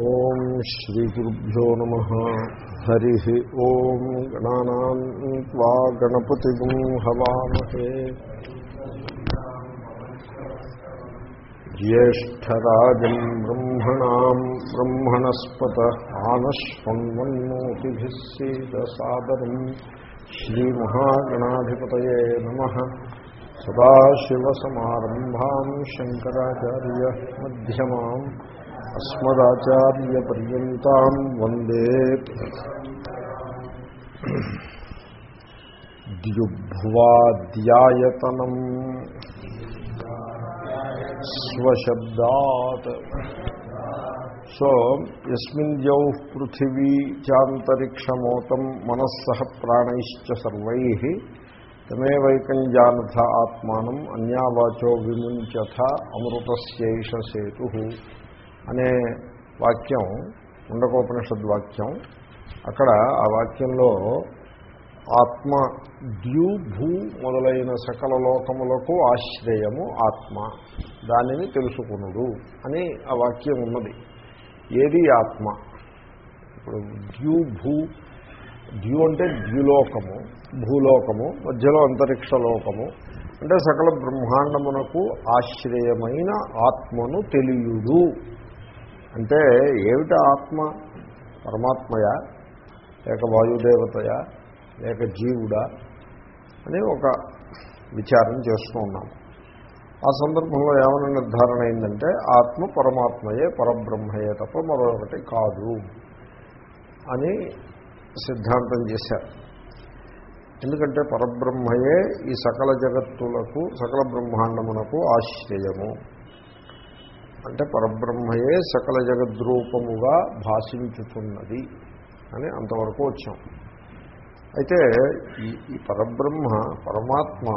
ఓం శ్రీ గురుభ్యో నమ. హరి ఓం గణానా గణపతి హవామహే జ్యేష్టరాజం బ్రహ్మణా బ్రహ్మణస్పత ఆనశ్వన్మోతిభిः శ్రీమహాగణాధిపతాశివసమారంభా శంకరాచార్య మధ్యమాం సదాశివసమారంభాం శంకరాచార్యమధ్యమాం అస్మదాచార్యపర్యంతం వందే ద్యుభ్వాద్యాయతనం స్వశబ్దాత్ సో ఎస్మిన్ ద్యౌ పృథివీ చాంతరిక్షమోతం మనస్సహ ప్రాణైశ్చ సర్వై తమేవైకం జానథ ఆత్మానం అన్యావాచో విముంచథ అమృతస్యైష సేతు అనే వాక్యం ఉండకోపనిషద్వాక్యం అక్కడ ఆ వాక్యంలో ఆత్మ ద్యూ భూ మొదలైన సకల లోకములకు ఆశ్రయము ఆత్మ. దానిని తెలుసుకునుడు అని ఆ వాక్యం ఉన్నది. ఏది ఆత్మ? ఇప్పుడు ద్యూ భూ ద్యూ అంటే ద్యులోకము భూలోకము మధ్యలో అంతరిక్ష లోకము. అంటే సకల బ్రహ్మాండమునకు ఆశ్రయమైన ఆత్మను తెలియుడు. అంటే ఏమిటి ఆత్మ? పరమాత్మయా? లేక వాయుదేవతయా? లేక జీవుడా? అని ఒక విచారం చేస్తూ ఉన్నాం. ఆ సందర్భంలో ఏమైనా నిర్ధారణ అయిందంటే ఆత్మ పరమాత్మయే పరబ్రహ్మయే తప్ప మరొకటి కాదు అని సిద్ధాంతం చేశారు. ఎందుకంటే పరబ్రహ్మయే ఈ సకల జగత్తులకు సకల బ్రహ్మాండమునకు ఆశ్రయము. అంటే పరబ్రహ్మయే సకల జగద్రూపముగా భాషించుతున్నది అని అంతవరకు వచ్చాం. అయితే ఈ ఈ పరబ్రహ్మ పరమాత్మ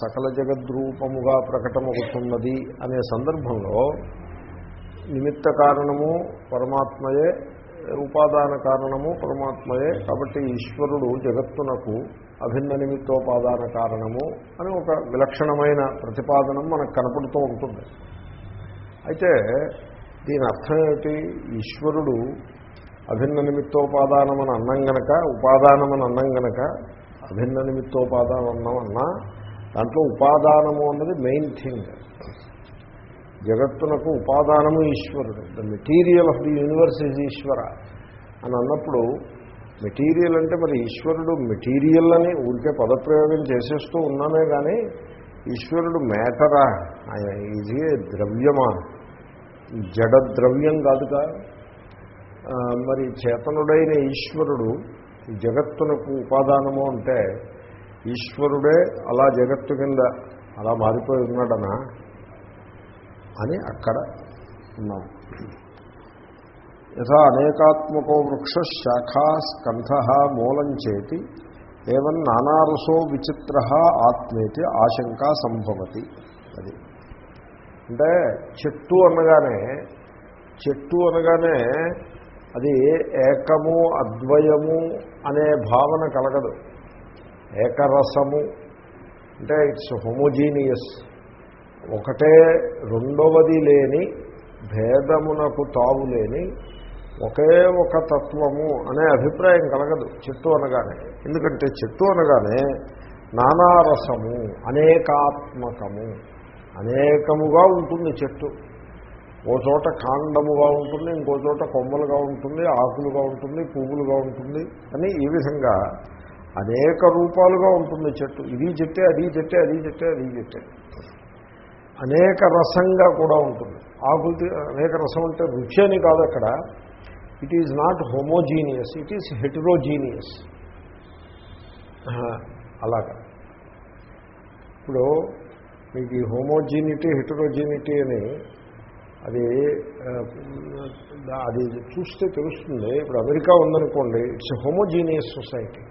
సకల జగద్రూపముగా ప్రకటమవుతున్నది అనే సందర్భంలో నిమిత్త కారణము పరమాత్మయే ఉపాదాన కారణము పరమాత్మయే కాబట్టి ఈశ్వరుడు జగత్తునకు అభిన్న నిమిత్తోపాదాన కారణము అని ఒక విలక్షణమైన ప్రతిపాదనం మనకు కనపడుతూ ఉంటుంది. అయితే దీని అర్థం ఏమిటి? ఈశ్వరుడు అభిన్న నిమిత్తోపాదానమని అన్నం గనక ఉపాదానమని అన్నం గనక అభిన్న నిమిత్తోపాదానం అన్నం అన్నా దాంట్లో ఉపాదానము అన్నది మెయిన్ థింగ్ జగత్తునకు ఉపాదానము ఈశ్వరుడు. The material of the universe is ఈశ్వర అని అన్నప్పుడు మెటీరియల్ అంటే మరి ఈశ్వరుడు మెటీరియల్ అని ఊరికే పదప్రయోగం చేసేస్తూ ఉన్నామే కానీ ఈశ్వరుడు మ్యాటరా ఆయన ఇది ద్రవ్యమా జడ ద్రవ్యం కాదుగా మరి చేతనుడైన ఈశ్వరుడు జగత్తునకు ఉపాదానము అంటే ఈశ్వరుడే అలా జగత్తు కింద అలా మారిపోయి ఉన్నాడనా అని అక్కడ ఉన్నాం. యథా అనేకాత్మకో వృక్ష శాఖా స్కంధ మూలం చేతి ఏవన్ నానారసో విచిత్ర ఆత్మేతి ఆశంకా సంభవతి అది. అంటే చెట్టు అనగానే చెట్టు అనగానే అది ఏకము అద్వయము అనే భావన కలగదు. ఏకరసము అంటే ఇట్స్ హోమోజీనియస్. ఒకటే రెండవది లేని భేదమునకు తావు లేని ఒకే ఒక తత్వము అనే అభిప్రాయం కలగదు చెట్టు అనగానే. ఎందుకంటే చెట్టు అనగానే నానారసము అనేకాత్మకము. అనేకముగా ఉంటుంది చెట్టు. ఓ చోట కాండముగా ఉంటుంది ఇంకో చోట కొమ్మలుగా ఉంటుంది ఆకులుగా ఉంటుంది పువ్వులుగా ఉంటుంది అని ఈ విధంగా అనేక రూపాలుగా ఉంటుంది చెట్టు. ఇది చెట్టే అది చెట్టే అది చెట్టే అది చెట్టే. అనేక రసంగా కూడా ఉంటుంది. ఆకులు అనేక రసం అంటే రుచి అని కాదు అక్కడ. It is not homogeneous it is heterogeneous అలాగా. ఇప్పుడు మీకు ఈ హోమోజీనిటీ హెటరోజీనిటీ అని అది అది చూస్తే తెలుస్తుంది. ఇప్పుడు అమెరికా ఉందనుకోండి it's homogeneous society.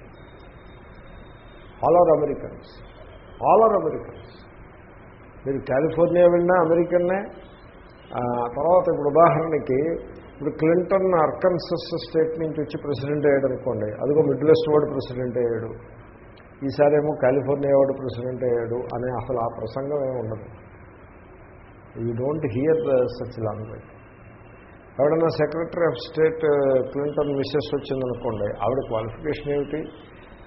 All are Americans all are Americans మీరు కాలిఫోర్నియా వెళ్ళినా అమెరికన్నే. తర్వాత ఇప్పుడు ఉదాహరణకి ఇప్పుడు క్లింటన్ అర్కన్సస్ స్టేట్ నుంచి వచ్చి ప్రెసిడెంట్ అయ్యాడు అనుకోండి అదిగో మిడిల్ వెస్ట్ వాడు ప్రెసిడెంట్ అయ్యాడు. ఈసారేమో కాలిఫోర్నియా వాడు ప్రెసిడెంట్ అయ్యాడు అనే అసలు ఆ ప్రసంగం ఏమి ఉండదు. You don't hear such language ఎవడన్నా secretary of state uh, Clinton Mrs వచ్చిందనుకోండి ఆవిడ క్వాలిఫికేషన్ ఏమిటి?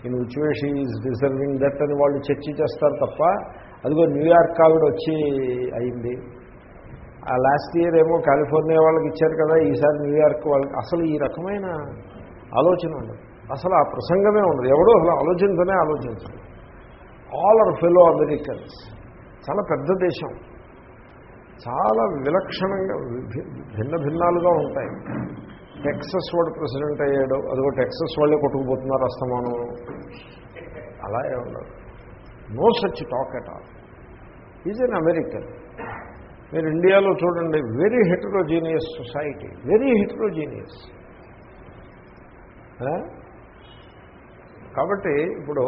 In which way she is deserving that అని వాళ్ళు చర్చ చేస్తారు తప్ప అదిగో న్యూయార్క్ ఆవిడ వచ్చి అయింది. ఆ లాస్ట్ ఇయర్ ఏమో కాలిఫోర్నియా వాళ్ళకి ఇచ్చారు కదా ఈసారి న్యూయార్క్ వాళ్ళకి. అసలు ఈ రకమైన ఆలోచన ఉండదు. అసలు ఆ ప్రసంగమే ఉండదు. ఎవడో అసలు ఆలోచించనే ఆలోచించదు ఆల్ ఆర్ ఫెలో అమెరికన్స్ చాలా పెద్ద దేశం. చాలా విలక్షణంగా భిన్న భిన్నాలుగా ఉంటాయి. టెక్సస్ వాడు ప్రెసిడెంట్ అయ్యాడు. అదిగో టెక్సస్ వాళ్ళే కొట్టుకుపోతున్నారు అస్తమానం. అలా ఉండదు. No such talk at all is un American మీరు ఇండియాలో చూడండి. Very heterogeneous society very heterogeneous కాబట్టి ఇప్పుడు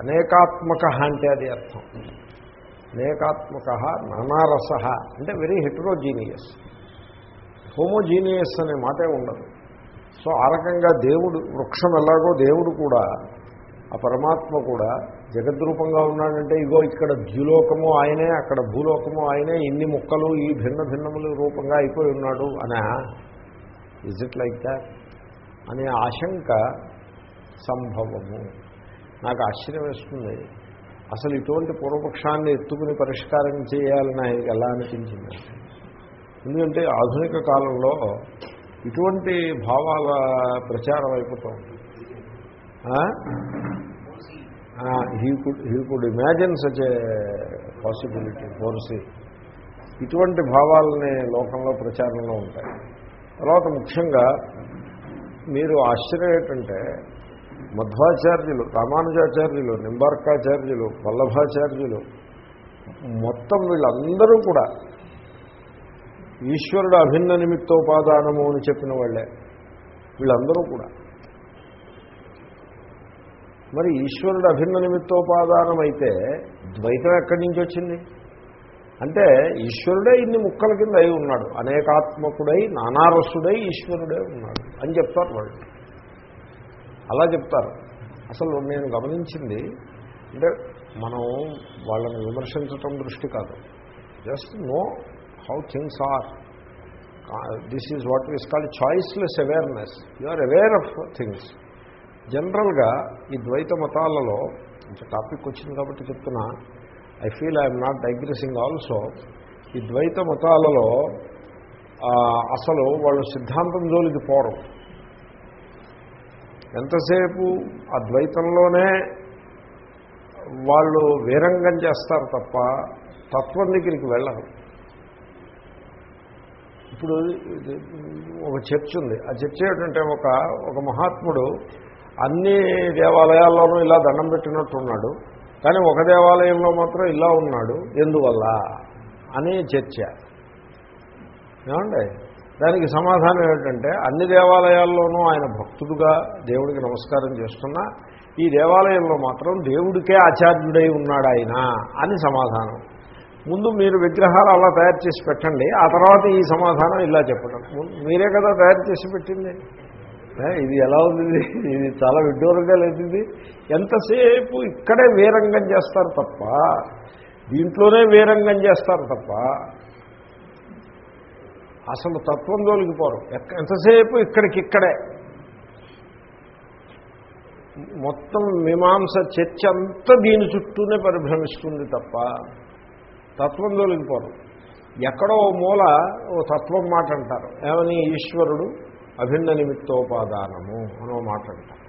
అనేకాత్మక అంటే అది అర్థం. అనేకాత్మక నానారస అంటే వెరీ హెట్రోజీనియస్. హోమోజీనియస్ అనే మాటే ఉండదు. సో ఆ రకంగా దేవుడు వృక్షం ఎలాగో దేవుడు కూడా ఆ పరమాత్మ కూడా జగద్రూపంగా ఉన్నాడంటే ఇగో ఇక్కడ ద్యులోకము ఆయనే అక్కడ భూలోకము ఆయనే ఇన్ని ముక్కలు ఈ భిన్న భిన్నములు రూపంగా అయిపోయి ఉన్నాడు అనే ఇజ్ ఇట్ లైక్ దాట్ అనే ఆశంక సంభవము. నాకు ఆశ్చర్యం వేస్తుంది. అసలు ఇటువంటి పూర్వపక్షాన్ని ఎత్తుకుని పరిష్కారం చేయాలని ఆయనకి ఎలా అనిపించింది? ఎందుకంటే ఆధునిక కాలంలో ఇటువంటి భావాల ప్రచారం అయిపోతూ ఉంటుంది he could he could imagine such a possibility foresee ఇటువంటి భావాలని లోకంలో ప్రచారంలో ఉంటాయి. తర్వాత ముఖ్యంగా మీరు ఆశ్చర్యం ఏంటంటే మధ్వాచార్యులు రామానుజాచార్యులు నింబార్కాచార్యులు వల్లభాచార్యులు మొత్తం వీళ్ళందరూ కూడా ఈశ్వరుడు అభిన్న నిమిత్తోపాదానము అని చెప్పిన వాళ్ళే. వీళ్ళందరూ కూడా. మరి ఈశ్వరుడు అభిన్న నిమిత్తోపాదానం అయితే ద్వైతం ఎక్కడి నుంచి వచ్చింది? అంటే ఈశ్వరుడే ఇన్ని ముక్కల కింద అయి ఉన్నాడు. అనేకాత్మకుడై నానారసుడై ఈశ్వరుడే ఉన్నాడు అని చెప్తారు వాళ్ళు. అలా చెప్తారు. అసలు నేను గమనించింది అంటే మనం వాళ్ళని విమర్శించటం దృష్టి కాదు. Just know how things are this is what is called choiceless awareness you are aware of things జనరల్గా ఈ ద్వైత మతాలలో ఇంత టాపిక్ వచ్చింది కాబట్టి చెప్తున్నా I feel I'm not digressing also ఈ ద్వైత మతాలలో అసలు వాళ్ళు సిద్ధాంతం జోలికి పోరు. ఎంతసేపు ఆ ద్వైతంలోనే వాళ్ళు వీరంగం చేస్తారు తప్ప తత్వం దగ్గరికి వెళ్ళరు. ఇప్పుడు ఒక చర్చ్ ఉంది. ఆ చర్చ ఏంటంటే ఒక ఒక మహాత్ముడు అన్ని దేవాలయాల్లోనూ ఇలా దండం పెట్టినట్టున్నాడు. కానీ ఒక దేవాలయంలో మాత్రం ఇలా ఉన్నాడు. ఎందువల్ల? అని చర్చ. ఏమండి? దానికి సమాధానం ఏమిటంటే అన్ని దేవాలయాల్లోనూ ఆయన భక్తుడుగా దేవుడికి నమస్కారం చేస్తున్నా ఈ దేవాలయంలో మాత్రం దేవుడికే ఆచార్యుడై ఉన్నాడు ఆయన అని సమాధానం. ముందు మీరు విగ్రహాలు అలా తయారు చేసి పెట్టండి ఆ తర్వాత ఈ సమాధానం ఇలా చెప్పడం. మీరే కదా తయారు చేసి పెట్టింది. ఇది ఎలా ఉంది? ఇది? ఇది చాలా విడ్డూరంగా లేదు ఇది ఎంతసేపు ఇక్కడే వీరంగం చేస్తారు తప్ప దీంట్లోనే వీరంగం చేస్తారు తప్ప అసలు తత్వం దొలికిపోరు ఎంతసేపు ఇక్కడికి ఇక్కడే మొత్తం మీమాంస చర్చ అంతా దీని చుట్టూనే పరిభ్రమిస్తుంది తప్ప తత్వం దొలికిపోరు ఎక్కడో ఓ మూల ఓ తత్వం మాట అంటారు. ఏమని? ఈశ్వరుడు అభిన్న నిమిత్తోపాదానము అనో మాట అంటారు.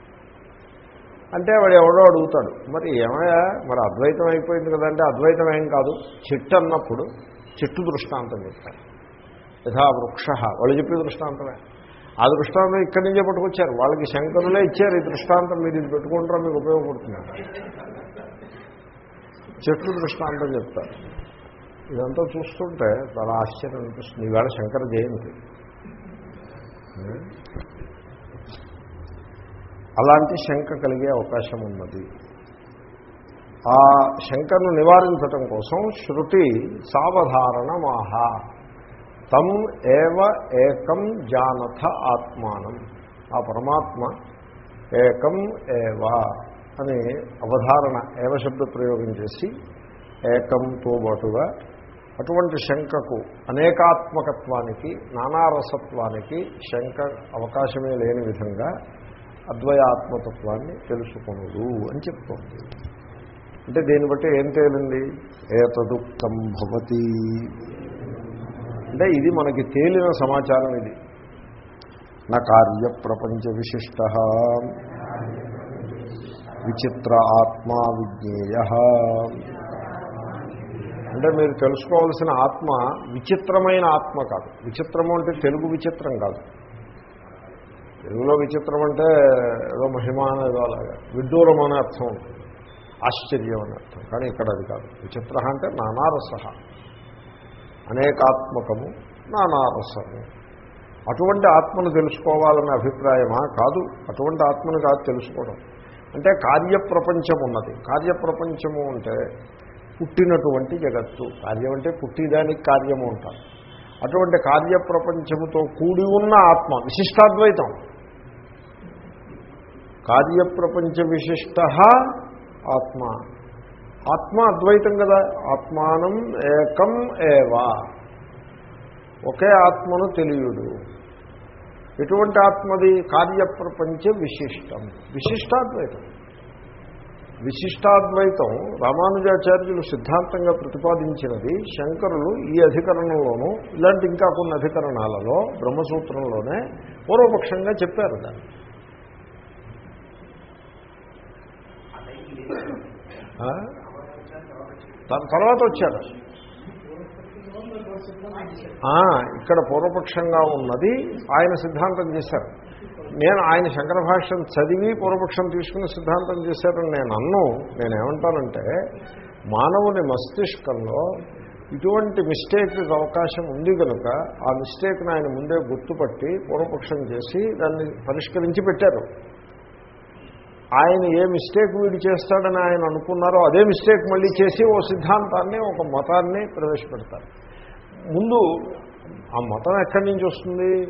అంటే వాడు ఎవడో అడుగుతాడు. మరి ఏమయ్యా? మరి అద్వైతం అయిపోయింది కదంటే అద్వైతం ఏం కాదు. చెట్టు అన్నప్పుడు చెట్టు దృష్టాంతం చెప్తారు. యథా వృక్ష. వాళ్ళు చెప్పి దృష్టాంతమే. ఆ దృష్టాంతం ఇక్కడి నుంచే పట్టుకొచ్చారు. వాళ్ళకి శంకరులే ఇచ్చారు. ఈ దృష్టాంతం మీరు ఇది పెట్టుకుంటారా మీకు ఉపయోగపడుతున్నారు చెట్టు దృష్టాంతం చెప్తారు. ఇదంతా చూస్తుంటే చాలా ఆశ్చర్యం అనిపిస్తుంది. ఈవేళ శంకర జయంతి. అలాంటి శంక కలిగే అవకాశం ఉన్నది. ఆ శంకను నివారించటం కోసం శృతి సావధారణమాహ. తం ఏవ ఏకం జానథ ఆత్మానం. ఆ పరమాత్మ ఏకం ఏవ అని అవధారణ ఏవ శబ్ద ప్రయోగం చేసి ఏకంతో పాటుగా అటువంటి శంకకు అనేకాత్మకత్వానికి నానారసత్వానికి శంక అవకాశమే లేని విధంగా అద్వయాత్మతత్వాన్ని తెలుసుకునుడు అని చెప్తోంది. అంటే దీన్ని బట్టి ఏం తేలింది? ఏతదుక్తం భవతి. అంటే ఇది మనకి తేలిన సమాచారం ఇది. నా కార్య ప్రపంచ విశిష్ట. విచిత్ర ఆత్మా విజ్ఞేయ. అంటే మీరు తెలుసుకోవాల్సిన ఆత్మ విచిత్రమైన ఆత్మ కాదు. విచిత్రము అంటే తెలుగు విచిత్రం కాదు. తెలుగులో విచిత్రం అంటే ఏదో మహిమాన ఏదో అలాగా. విడ్డూరం అనే అర్థం ఉంటుంది. ఆశ్చర్యం అనే అర్థం. కానీ ఇక్కడ అది కాదు. విచిత్ర అంటే నానారస. అనేకాత్మకము నానారసము. అటువంటి ఆత్మను తెలుసుకోవాలనే అభిప్రాయమా? కాదు. అటువంటి ఆత్మను కాదు తెలుసుకోవడం. అంటే కార్యప్రపంచం ఉన్నది కార్యప్రపంచము అంటే పుట్టినటువంటి జగత్తు. కార్యం అంటే పుట్టిదానికి కార్యము ఉంటారు అటువంటి కార్యప్రపంచముతో కూడి ఉన్న ఆత్మ విశిష్టాద్వైతం. కార్యప్రపంచ విశిష్ట ఆత్మ. ఆత్మ అద్వైతం కదా. ఆత్మానం ఏకం ఏవా. ఒకే ఆత్మను తెలియడు. ఎటువంటి ఆత్మది? కార్యప్రపంచ విశిష్టం. విశిష్టాద్వైతం. విశిష్టాద్వైతం రామానుజాచార్యులు సిద్ధాంతంగా ప్రతిపాదించినది శంకరులు ఈ అధికరణంలోనూ ఇలాంటి ఇంకా కొన్ని అధికరణాలలో బ్రహ్మసూత్రంలోనే పూర్వపక్షంగా చెప్పారు దాన్ని. తన దాని తర్వాత వచ్చారు ఇక్కడ పూర్వపక్షంగా ఉన్నది ఆయన సిద్ధాంతం చేశారు. నేను ఆయన శంకర భాష్యం చదివి పూర్వపక్షం తీసుకుని సిద్ధాంతం చేశారని నేను అన్ను. నేనేమంటానంటే మానవుని మస్తిష్కంలో ఇటువంటి మిస్టేక్ అవకాశం ఉంది కనుక ఆ మిస్టేక్ని ఆయన ముందే గుర్తుపట్టి పూర్వపక్షం చేసి దాన్ని పరిష్కరించి పెట్టారు. ఆయన ఏ మిస్టేక్ వీడు చేస్తాడని ఆయన అనుకున్నారో అదే మిస్టేక్ మళ్ళీ చేసి ఓ సిద్ధాంతాన్ని ఒక మతాన్ని ప్రవేశపెడతారు. ముందు ఆ మతం ఎక్కడి నుంచి వస్తుంది?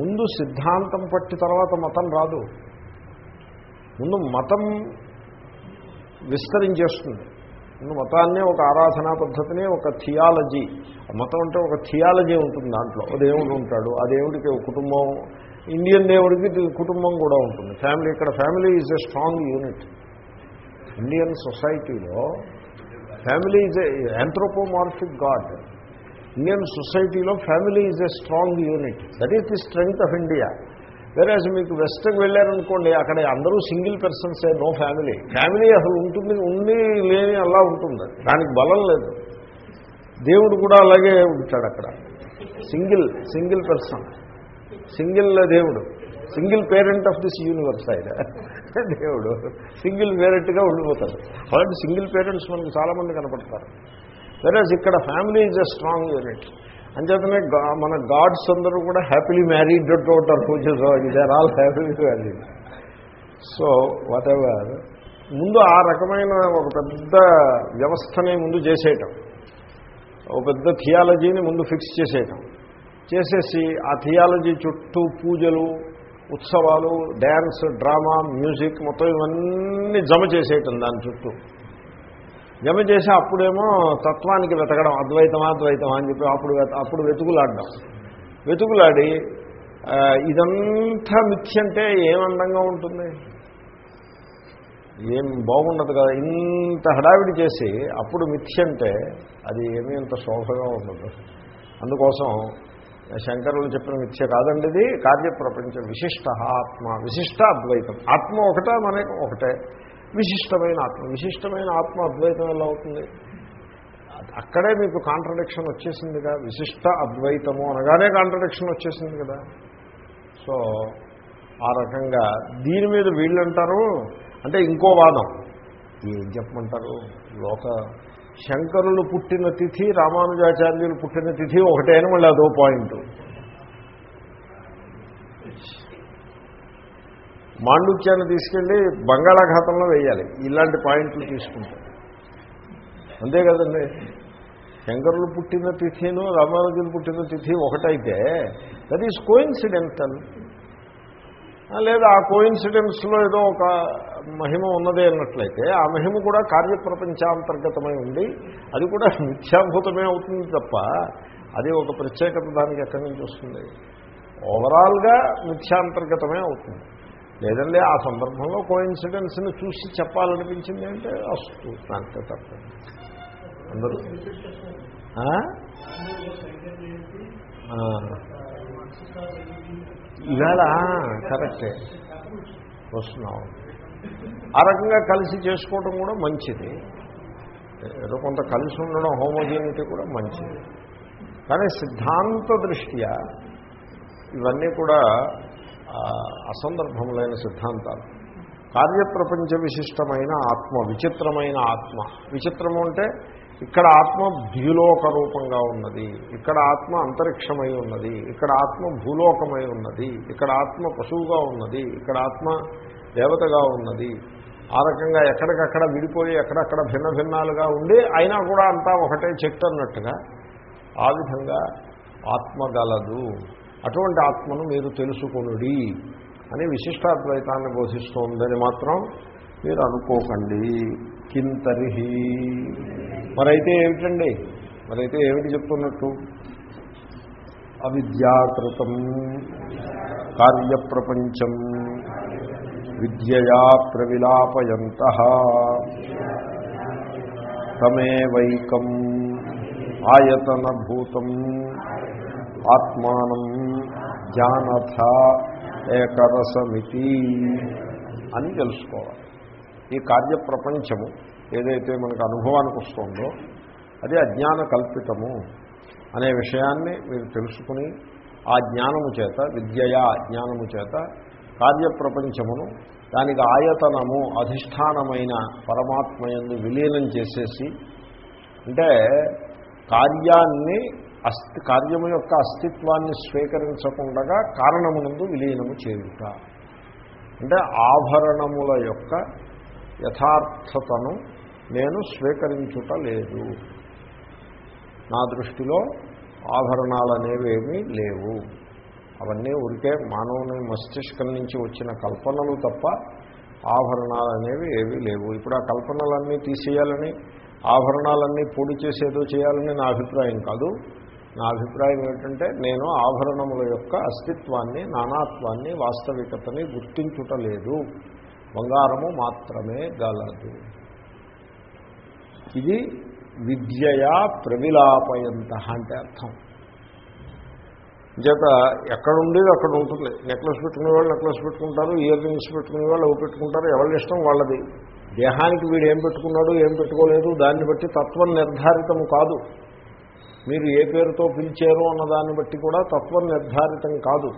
ముందు సిద్ధాంతం పట్టి తర్వాత మతం రాదు. ముందు మతం విస్తరించేస్తుంది. ముందు మతాన్ని ఒక ఆరాధనా పద్ధతిని ఒక థియాలజీ. మతం అంటే ఒక థియాలజీ ఉంటుంది దాంట్లో. దేవుడు ఉంటాడు ఆ దేవుడికి ఒక కుటుంబం ఇండియన్ దేవుడికి కుటుంబం కూడా ఉంటుంది. ఫ్యామిలీ ఇక్కడ family is a strong unit Indian సొసైటీలో family is a anthropomorphic God Indian సొసైటీలో family is a strong unit that is the strength of India whereas మీకు వెస్ట్కి వెళ్ళారనుకోండి అక్కడ అందరూ సింగిల్ పర్సన్సే నో ఫ్యామిలీ ఫ్యామిలీ అసలు ఉంటుంది ఉంది లేని అలా ఉంటుంది. దానికి బలం లేదు. దేవుడు కూడా అలాగే ఉంటాడు అక్కడ. సింగిల్ సింగిల్ పర్సన్ సింగిల్ దేవుడు. Single parent of this universe ఆయన. దేవుడు. సింగిల్ పేరెంట్గా ఉండిపోతాడు. అలాంటి సింగిల్ పేరెంట్స్ మనకు చాలామంది కనపడతారు. వెరాజ్ ఇక్కడ family is a strong unit అంచేతనే మన గాడ్స్ అందరూ కూడా హ్యాపీలీ మ్యారీడ్ ఉంటారు పూజ they all happily married so whatever ముందు ఆ రకమైన ఒక పెద్ద వ్యవస్థని ముందు చేసేయటం. ఒక పెద్ద థియాలజీని ముందు ఫిక్స్ చేసేయటం. చేసేసి ఆ థియాలజీ చుట్టూ పూజలు ఉత్సవాలు డ్యాన్స్ డ్రామా మ్యూజిక్ మొత్తం ఇవన్నీ జమ చేసేయటం దాని చుట్టూ. జమ చేసి అప్పుడేమో తత్వానికి వెతకడం అద్వైతమా అద్వైతమా అని చెప్పి అప్పుడు అప్పుడు వెతుకులాడడం. వెతుకులాడి ఇదంతా మిథ్య అంటే ఏం అందంగా ఉంటుంది? ఏం బాగుండదు కదా? ఇంత హడావిడి చేసి అప్పుడు మిథ్య అంటే అది ఏమీ అంత శోభగా ఉండదు. అందుకోసం శంకరులు చెప్పిన మిథ్య కాదండి ఇది. కార్యప్రపంచం విశిష్ట ఆత్మ. విశిష్ట అద్వైతం. ఆత్మ ఒకటే మన ఒకటే. విశిష్టమైన ఆత్మ. విశిష్టమైన ఆత్మ అద్వైతం ఎలా అవుతుంది? అక్కడే మీకు కాంట్రడిక్షన్ కదా. విశిష్ట అద్వైతము అనగానే కాంట్రడిక్షన్ వచ్చేసింది కదా. సో ఆ రకంగా దీని మీద వీళ్ళంటారు. అంటే ఇంకో వాదం. ఏం చెప్పమంటారు? లోక శంకరులు పుట్టిన తిథి రామానుజాచార్యులు పుట్టిన తిథి ఒకటే అని మళ్ళీ అదో పాయింట్. మాండుక్యాన్ని తీసుకెళ్ళి బంగాళాఘాతంలో వేయాలి. ఇలాంటి పాయింట్లు తీసుకుంటారు. అంతే కదండి. శంకరులు పుట్టిన తిథిను రామానుజులు పుట్టిన తిథి ఒకటైతే దట్ ఈస్ అని లేదా ఆ కోయిన్సిడెన్స్లో ఏదో ఒక మహిమ ఉన్నదే అన్నట్లయితే ఆ మహిమ కూడా కార్యప్రపంచాంతర్గతమై ఉండి అది కూడా మిథ్యాభూతమే అవుతుంది తప్ప అది ఒక ప్రత్యేకత దానికి ఎక్కడి నుంచి వస్తుంది? ఓవరాల్గా మిథ్యాంతర్గతమే అవుతుంది. లేదండి ఆ సందర్భంలో కోయిన్సిడెన్స్ని చూసి చెప్పాలనిపించింది అంటే వస్తూ అంతే తప్ప అందరూ? ఇవాళ కరెక్టే. వస్తున్నాం. ఆ రకంగా కలిసి చేసుకోవడం కూడా మంచిది. ఏదో కొంత కలిసి ఉండడం హోమోజీనిటీ కూడా మంచిది. కానీ సిద్ధాంత దృష్ట్యా ఇవన్నీ కూడా అసందర్భములైన సిద్ధాంతాలు. కార్యప్రపంచ విశిష్టమైన ఆత్మ విచిత్రమైన ఆత్మ. విచిత్రము అంటే ఇక్కడ ఆత్మ ద్యులోక రూపంగా ఉన్నది ఇక్కడ ఆత్మ అంతరిక్షమై ఉన్నది ఇక్కడ ఆత్మ భూలోకమై ఉన్నది ఇక్కడ ఆత్మ పశువుగా ఉన్నది ఇక్కడ ఆత్మ దేవతగా ఉన్నది. ఆ రకంగా ఎక్కడికక్కడ విడిపోయి ఎక్కడక్కడ భిన్న భిన్నాలుగా ఉండి అయినా కూడా అంతా ఒకటే చెట్టు అన్నట్టుగా ఆ విధంగా ఆత్మగలదు. అటువంటి ఆత్మను మీరు తెలుసుకునుడి అని విశిష్టాద్వైతాన్ని బోధిస్తోందని మాత్రం మీరు అనుకోకండి. కింతరిహి. మరైతే ఏమిటండి? మరైతే ఏమిటి చెప్తున్నట్టు? అవిద్యాకృతం. కార్యప్రపంచం. విద్యయా ప్రవిలాపయంత. తమేవైకం ఆయతనభూతం ఆత్మానం జానథ ఏకరసమితి అని తెలుసుకోవాలి. ఈ కార్యప్రపంచము ఏదైతే మనకు అనుభవానికి వస్తుందో అది అజ్ఞాన కల్పితము అనే విషయాన్ని మీరు తెలుసుకుని ఆ జ్ఞానము చేత విద్యయా జ్ఞానము చేత కార్యప్రపంచమును దానికి ఆయతనము అధిష్టానమైన పరమాత్మయందు విలీనం చేసేసి అంటే కార్యాన్ని అస్తి కార్యము యొక్క అస్తిత్వాన్ని స్వీకరించకుండా కారణమునందు విలీనము చేయుట. అంటే ఆభరణముల యొక్క యథార్థతను నేను స్వీకరించుట లేదు. నా దృష్టిలో ఆభరణాలు అనేవేమీ లేవు. అవన్నీ ఊరికే మానవుని మస్తిష్కం నుంచి వచ్చిన కల్పనలు తప్ప ఆభరణాలు అనేవి ఏవీ లేవు. ఇప్పుడు ఆ కల్పనలన్నీ తీసేయాలని ఆభరణాలన్నీ పొడి చేసేదో చేయాలని నా అభిప్రాయం కాదు. నా అభిప్రాయం ఏంటంటే నేను ఆభరణముల యొక్క అస్తిత్వాన్ని నానాత్వాన్ని వాస్తవికతని గుర్తించుట లేదు. బంగారము మాత్రమే గలదు. ఇది విద్యయా ప్రవిలాపయంత అంటే అర్థం. చేత ఎక్కడ ఉండేది అక్కడ ఉంటుంది. నెక్లెస్ పెట్టుకునే వాళ్ళు నెక్లెస్ పెట్టుకుంటారు ఇయర్ రింగ్స్ పెట్టుకునే వాళ్ళు అవి పెట్టుకుంటారు ఎవరి ఇష్టం వాళ్ళది. దేహానికి వీడు ఏం పెట్టుకున్నాడు ఏం పెట్టుకోలేదు దాన్ని బట్టి తత్వం నిర్ధారితము కాదు. మీరు ఏ పేరుతో పిలిచారు అన్న దాన్ని బట్టి కూడా తత్వం నిర్ధారితం కాదు.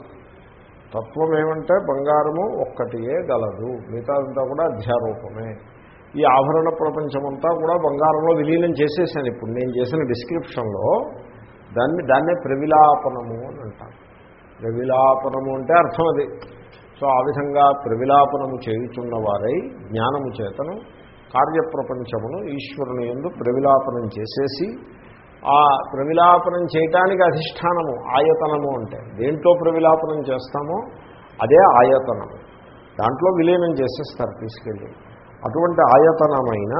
తత్వం ఏమంటే బంగారము ఒక్కటియే గలదు. మిగతాదంతా కూడా అధ్యారూపమే. ఈ ఆభరణ ప్రపంచమంతా కూడా బంగారంలో విలీనం చేసేసాను. ఇప్పుడు నేను చేసిన డిస్క్రిప్షన్లో దాన్ని దాన్నే ప్రవిలాపనము అని అంటాను ప్రవిలాపనము అంటే అర్థం అది. సో ఆ విధంగా ప్రవిలాపనము చేయుచున్న వారై జ్ఞానము చేతను కార్యప్రపంచమును ఈశ్వరుని ఎందు ప్రవిలాపనం చేసేసి ఆ ప్రవిలాపనం చేయటానికి అధిష్టానము ఆయతనము అంటే. దేంట్లో ప్రవిలాపనం చేస్తామో అదే ఆయతనము. దాంట్లో విలీనం చేసేస్తారు తీసుకెళ్ళి. అటువంటి ఆయతనమైన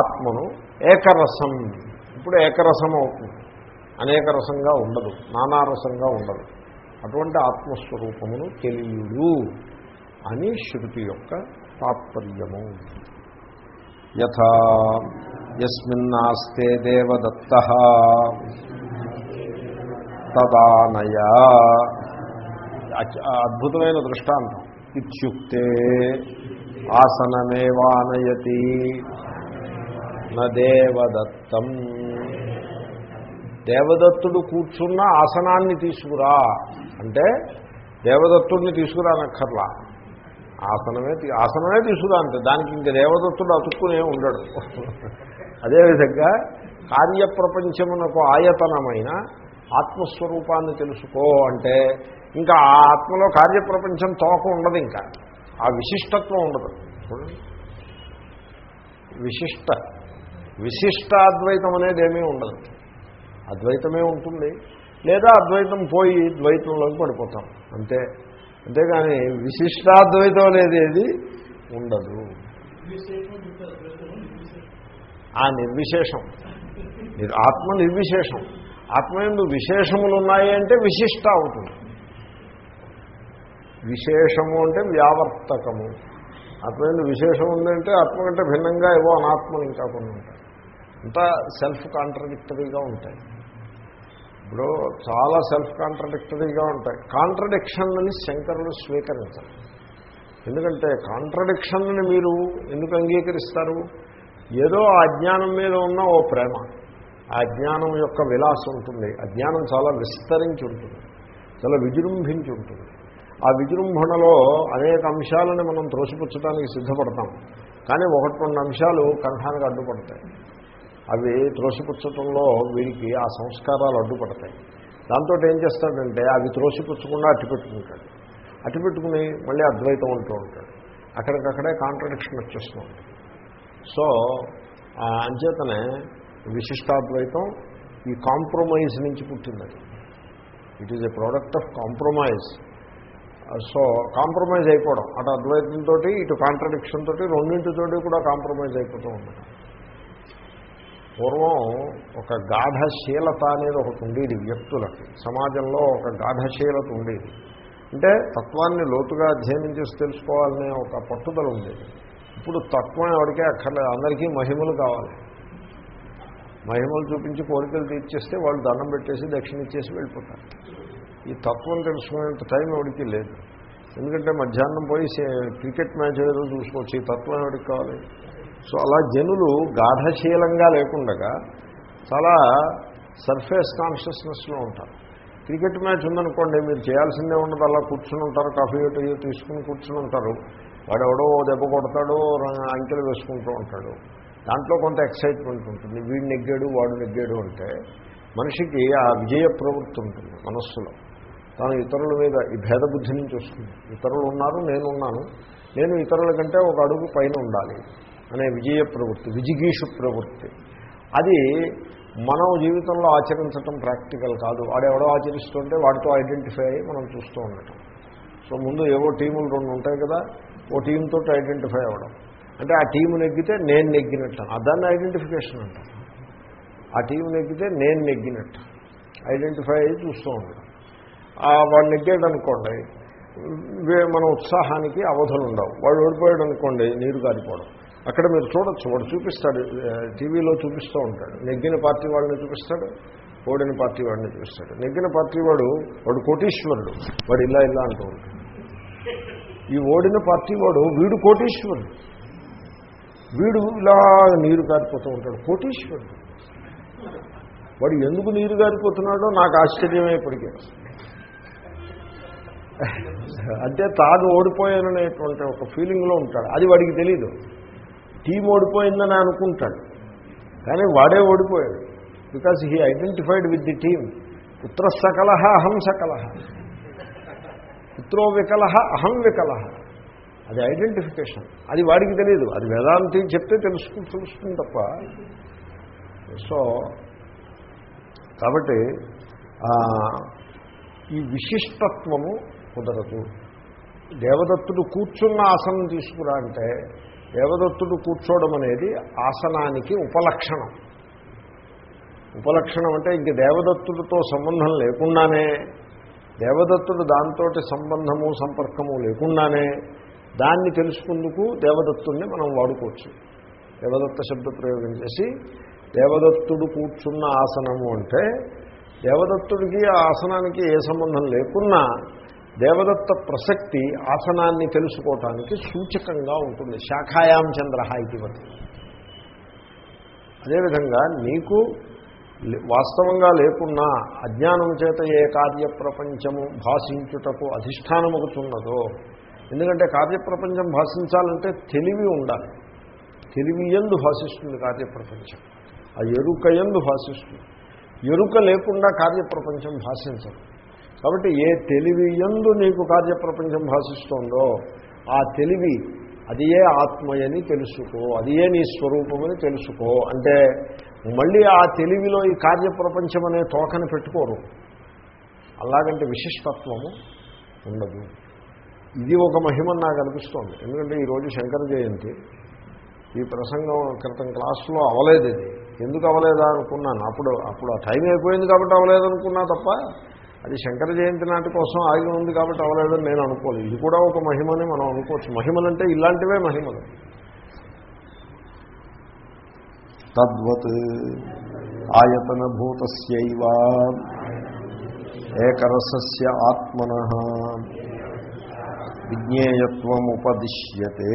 ఆత్మను ఏకరసం. ఇప్పుడు ఏకరసం అవుతుంది అనేక రసంగా ఉండదు నానారసంగా ఉండదు. అటువంటి ఆత్మస్వరూపమును తెలియుడు అని శృతి యొక్క తాత్పర్యము. యథా యస్మిన్నాస్తే దేవదత్త తదానయ. అద్భుతమైన దృష్టాంతం. ఇుక్తే ఆసనమేవానయతి. నదేవదత్తం దేవదత్తుడు కూర్చున్న ఆసనాన్ని తీసుకురా. అంటే దేవదత్తుడిని తీసుకురానక్కర్లా ఆసనమే ఆసనమే తీసుకురా అంటే దానికి ఇంక దేవదత్తుడు అతుక్కునే ఉండడు. అదేవిధంగా కార్యప్రపంచమునకు ఆయతనమైన ఆత్మస్వరూపాన్ని తెలుసుకో అంటే ఇంకా ఆ ఆత్మలో కార్యప్రపంచం తోక ఉండదు ఇంకా. ఆ విశిష్టత్వం ఉండదు. చూడండి. విశిష్ట. విశిష్టాద్వైతం అనేది ఏమీ ఉండదు. అద్వైతమే ఉంటుంది. లేదా అద్వైతం పోయి ద్వైతంలోకి పడిపోతాం. అంతే. అంతేగాని విశిష్టాద్వైతం అనేది ఏది? ఉండదు. ఆ నిర్విశేషం. ఆత్మ నిర్విశేషం. ఆత్మ ఎందు విశేషములు ఉన్నాయి అంటే విశిష్ట అవుతుంది. విశేషము అంటే వ్యావర్తకము. ఆత్మ ఎందు విశేషం ఉందంటే ఆత్మ కంటే భిన్నంగా ఏవో అనాత్మలు ఇంకా కొన్ని ఉంటాయి. అంతా సెల్ఫ్ కాంట్రడిక్టరీగా ఉంటాయి. ఇప్పుడు చాలా సెల్ఫ్ కాంట్రడిక్టరీగా ఉంటాయి. కాంట్రడిక్షన్లని శంకరులు స్వీకరించారు. ఎందుకంటే కాంట్రడిక్షన్లని మీరు ఎందుకు అంగీకరిస్తారు? ఏదో ఆ అజ్ఞానం మీద ఉన్న ఓ ప్రేమ ఆ అజ్ఞానం యొక్క విలాసం ఉంటుంది. అజ్ఞానం చాలా విస్తరించి ఉంటుంది. చాలా విజృంభించి ఉంటుంది. ఆ విజృంభణలో అనేక అంశాలను మనం త్రోసిపుచ్చడానికి సిద్ధపడతాం. కానీ ఒకటి రెండు అంశాలు కంఠానికి అడ్డుపడతాయి. అవి త్రోసిపుచ్చటంలో వీడికి ఆ సంస్కారాలు అడ్డుపడతాయి. దాంతో ఏం చేస్తాడంటే అవి త్రోసిపుచ్చకుండా అట్టిపెట్టుకుంటాడు. అట్టిపెట్టుకుని మళ్ళీ అద్వైతం ఉంటూ ఉంటాడు. అక్కడికక్కడే కాంట్రడిక్షన్ వచ్చేస్తుంది సో ఆ అంచేతనే విశిష్టాద్వైతం ఈ కాంప్రమైజ్ నుంచి పుట్టింది it is a product of compromise so compromise అయిపోవడం. అటు అద్వైతంతో ఇటు కాంట్రడిక్షన్ తోటి రెండింటితోటి కూడా కాంప్రమైజ్ అయిపోతూ ఉండడం పూర్వం ఒక గాఢశీలత అనేది ఒకటి ఉండేది వ్యక్తులకి. సమాజంలో ఒక గాఢశీలత ఉండేది. అంటే తత్వాన్ని లోతుగా అధ్యయనం చేసి తెలుసుకోవాలనే ఒక పట్టుదల ఉండేది. ఇప్పుడు తత్వం ఎవరికే అక్కర్లేదు అందరికీ మహిమలు కావాలి. మహిమలు చూపించి కోరికలు తీర్చేస్తే వాళ్ళు దండం పెట్టేసి దక్షిణ ఇచ్చేసి వెళ్ళిపోతారు. ఈ తత్వం తెలుసుకునేంత టైం ఎవరికి లేదు. ఎందుకంటే మధ్యాహ్నం పోయి క్రికెట్ మ్యాచ్ ఏదో చూసుకోవచ్చు. ఈ తత్వం ఎవరికి కావాలి? సో అలా జనులు గాఢశీలంగా లేకుండగా చాలా సర్ఫేస్ కాన్షియస్నెస్లో ఉంటారు. క్రికెట్ మ్యాచ్ ఉందనుకోండి మీరు చేయాల్సిందే ఉండదు అలా కూర్చుని ఉంటారు కాఫీ ఒకటి తీసుకుని కూర్చుని ఉంటారు. వాడెవడో దెబ్బ కొడతాడో అంకెలు వేసుకుంటూ ఉంటాడు. దాంట్లో కొంత ఎక్సైట్మెంట్ ఉంటుంది. వీడు నెగ్గాడు వాడు నెగ్గాడు అంటే మనిషికి ఆ విజయ ప్రవృత్తి ఉంటుంది మనస్సులో. తాను ఇతరుల మీద ఈ భేద బుద్ధి నుంచి వస్తుంది. ఇతరులు ఉన్నారు నేను ఉన్నాను. నేను ఇతరుల కంటే ఒక అడుగు పైన ఉండాలి. అనే విజయ ప్రవృత్తి విజిగీషు ప్రవృత్తి. అది మనం జీవితంలో ఆచరించటం ప్రాక్టికల్ కాదు. వాడెవడో ఆచరిస్తుంటే వాడితో ఐడెంటిఫై అయ్యి మనం చూస్తూ ఉండటం. సో ముందు ఏవో టీములు రెండు ఉంటాయి కదా ఓ టీంతో ఐడెంటిఫై అవ్వడం. అంటే ఆ టీము నెగ్గితే నేను నెగ్గినట్టు. దాన్ని ఐడెంటిఫికేషన్ అంటారు ఆ టీం నెగ్గితే నేను నెగ్గినట్టు. ఐడెంటిఫై అయ్యి చూస్తూ ఉండడం వాడు నెగ్గాడు అనుకోండి మన ఉత్సాహానికి అవధులు ఉండవు వాడు ఓడిపోయాడు అనుకోండి నీరు కారిపోవడం. అక్కడ మీరు చూడొచ్చు. వాడు చూపిస్తాడు. టీవీలో చూపిస్తూ ఉంటాడు. నెగ్గిన పార్టీ వాళ్ళని చూపిస్తాడు. ఓడిన పార్టీ వాడిని చూపిస్తాడు. నెగ్గిన పార్టీ వాడు వాడు కోటీశ్వరుడు. వాడు ఇలా ఇలా అంటూ ఉంటాడు. ఈ ఓడిన పార్టీ వాడు వీడు కోటీశ్వరుడు. వీడు ఇలా నీరు కారిపోతూ ఉంటాడు. కోటీశ్వరుడు. వాడు ఎందుకు నీరు గారిపోతున్నాడో నాకు ఆశ్చర్యమే ఇప్పటికే. అంటే తాను ఓడిపోయాననేటువంటి ఒక ఫీలింగ్లో ఉంటాడు. అది వాడికి తెలీదు. టీం ఓడిపోయిందని అనుకుంటాడు. కానీ వాడే ఓడిపోయాడు. Because he identified with the team పుత్ర సకల అహం సకల పుత్రో వికల అహం వికల అది ఐడెంటిఫికేషన్ అది వాడికి తెలియదు అది వేదాంతి చెప్తే తెలుసుకు తెలుస్తుంది తప్ప. సో కాబట్టి ఈ విశిష్టత్వము కుదరదు. దేవదత్తుడు కూర్చున్న ఆసనం తీసుకురా అంటే దేవదత్తుడు కూర్చోవడం అనేది ఆసనానికి ఉపలక్షణం. ఉపలక్షణం అంటే ఇంక దేవదత్తుడితో సంబంధం లేకుండానే దేవదత్తుడు దాంతో సంబంధము సంపర్కము లేకుండానే దాన్ని తెలుసుకుందుకు దేవదత్తుడిని మనం వాడుకోవచ్చు. దేవదత్త శబ్ద ప్రయోగం చేసి దేవదత్తుడు కూర్చున్న ఆసనము అంటే దేవదత్తుడికి ఆ ఆసనానికి ఏ సంబంధం లేకున్నా దేవదత్త ప్రసక్తి ఆసనాన్ని తెలుసుకోవటానికి సూచకంగా ఉంటుంది. శాఖాయాం చంద్ర ఇటీవల అదేవిధంగా నీకు వాస్తవంగా లేకున్నా అజ్ఞానం చేత ఏ కార్యప్రపంచము భాషించుటకు అధిష్టానమవుతున్నదో ఎందుకంటే కార్యప్రపంచం భాషించాలంటే తెలివి ఉండాలి. తెలివి ఎందు భాషిస్తుంది కార్యప్రపంచం. ఆ ఎరుక ఎందు భాషిస్తుంది. ఎరుక లేకుండా కార్యప్రపంచం భాషించదు. కాబట్టి ఏ తెలివి ఎందు నీకు కార్యప్రపంచం భాషిస్తోందో ఆ తెలివి అది ఏ ఆత్మయని తెలుసుకో అది ఏ నీ స్వరూపమని తెలుసుకో. అంటే మళ్ళీ ఆ తెలివిలో ఈ కార్యప్రపంచం అనే తోకని పెట్టుకోరు. అలాగంటే విశిష్టత్వము ఉండదు. ఇది ఒక మహిమని నాకు అనిపిస్తోంది. ఎందుకంటే ఈరోజు శంకర జయంతి ఈ ప్రసంగం క్రితం క్లాసులో అవలేదు ఇది ఎందుకు అవలేదా అనుకున్నాను. అప్పుడు అప్పుడు ఆ టైం అయిపోయింది కాబట్టి అవలేదనుకున్నా తప్ప అది శంకర జయంతి నాటి కోసం ఆగి ఉంది కాబట్టి అవలేదని నేను అనుకోలేదు. ఇది కూడా ఒక మహిమని మనం అనుకోవచ్చు. మహిమలంటే ఇలాంటివే మహిమలు. తద్వత్ ఆయతనభూతస్యైవ ఏకరసస్య ఆత్మన విజ్ఞేయత్వముపదిశ్యతే.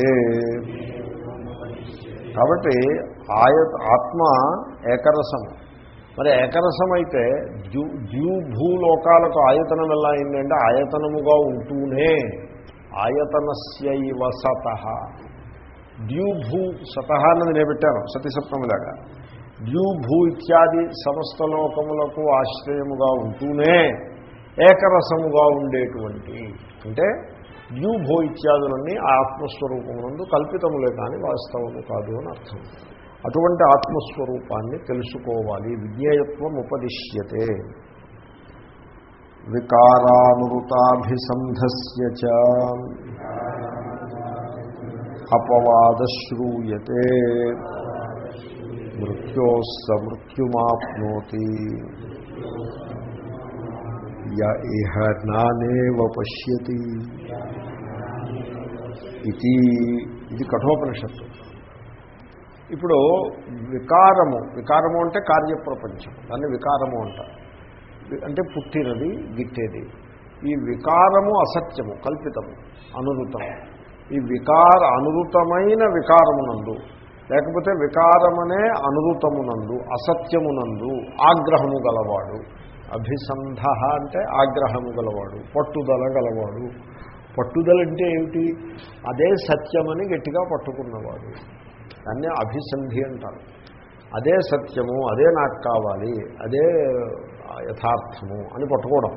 కాబట్టి ఆయ ఆత్మ ఏకరసము. మరి ఏకరసం అయితే ద్యూ భూలోకాలకు ఆయతనం ఎలా అయిందంటే ఆయతనముగా ఉంటూనే ఆయతనస్యవ సత. ద్యూభూ సత అన్నది నేను పెట్టాను సతిసప్తమిలాగా ద్యూభూ ఇత్యాది సమస్త లోకములకు ఆశ్రయముగా ఉంటూనే ఏకరసముగా ఉండేటువంటి. అంటే ద్యూభూ ఇత్యాదులన్నీ ఆత్మస్వరూపమునందు కల్పితములే కానీ వాస్తవము కాదు అని అర్థం. అటువంటి ఆత్మస్వరూపాన్ని తెలుసుకోవాలి. విజ్ఞేయత్వం ఉపదిశ్యతే. వికారానుతాభిసంధస్య చ. అపవాదశ్రూయతే. మృత్యోస్స మృత్యుమాప్నోతి ఇహ నానేవ పశ్యతి. ఇది ఇది కఠోపనిషత్తు. ఇప్పుడు వికారము వికారము అంటే కార్యప్రపంచం. దాన్ని వికారము అంటారు. అంటే పుట్టినది గిట్టేది. ఈ వికారము అసత్యము కల్పితము అనురుతం ఈ వికార అనురుతమైన వికారమునందు లేకపోతే వికారమనే అనురుతమునందు అసత్యమునందు ఆగ్రహము గలవాడు. అభిసంధ అంటే ఆగ్రహము గలవాడు పట్టుదల గలవాడు. పట్టుదల అంటే ఏమిటి? అదే సత్యమని గట్టిగా పట్టుకున్నవాడు. దాన్ని అభిసంధి అంటారు. అదే సత్యము అదే నాకు కావాలి అదే యథార్థము అని పట్టుకోవడం.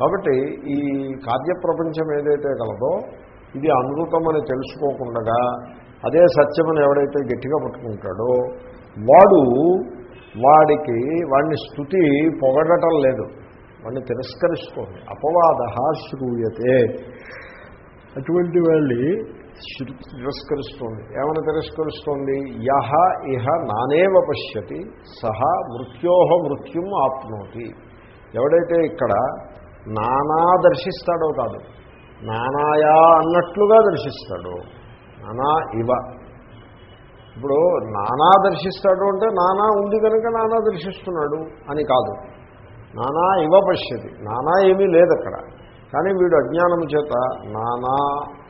కాబట్టి ఈ కార్యప్రపంచం ఏదైతే కలదో ఇది అనృతమని తెలుసుకోకుండా అదే సత్యమని ఎవడైతే గట్టిగా పట్టుకుంటాడో వాడు వాడికి వాడిని స్థుతి పొగడటం లేదు. వాడిని తిరస్కరిస్తోంది. అపవాద శ్రూయతే. అటువంటి వాళ్ళని తిరస్కరిస్తోంది. ఏమని తిరస్కరిస్తోంది? యహ ఇహ నానేవ పశ్యతి సహ మృత్యోహ మృత్యుం ఆప్నోతి. ఎవడైతే ఇక్కడ నానా దర్శిస్తాడో కాదు నానాయా అన్నట్లుగా దర్శిస్తాడో నానా ఇవ. ఇప్పుడు నానా దర్శిస్తాడు అంటే నానా ఉంది కనుక నానా దర్శిస్తున్నాడు అని కాదు. నానా ఇవ పశ్యతి నానా ఏమీ లేదు అక్కడ కానీ వీడు అజ్ఞానము చేత నానా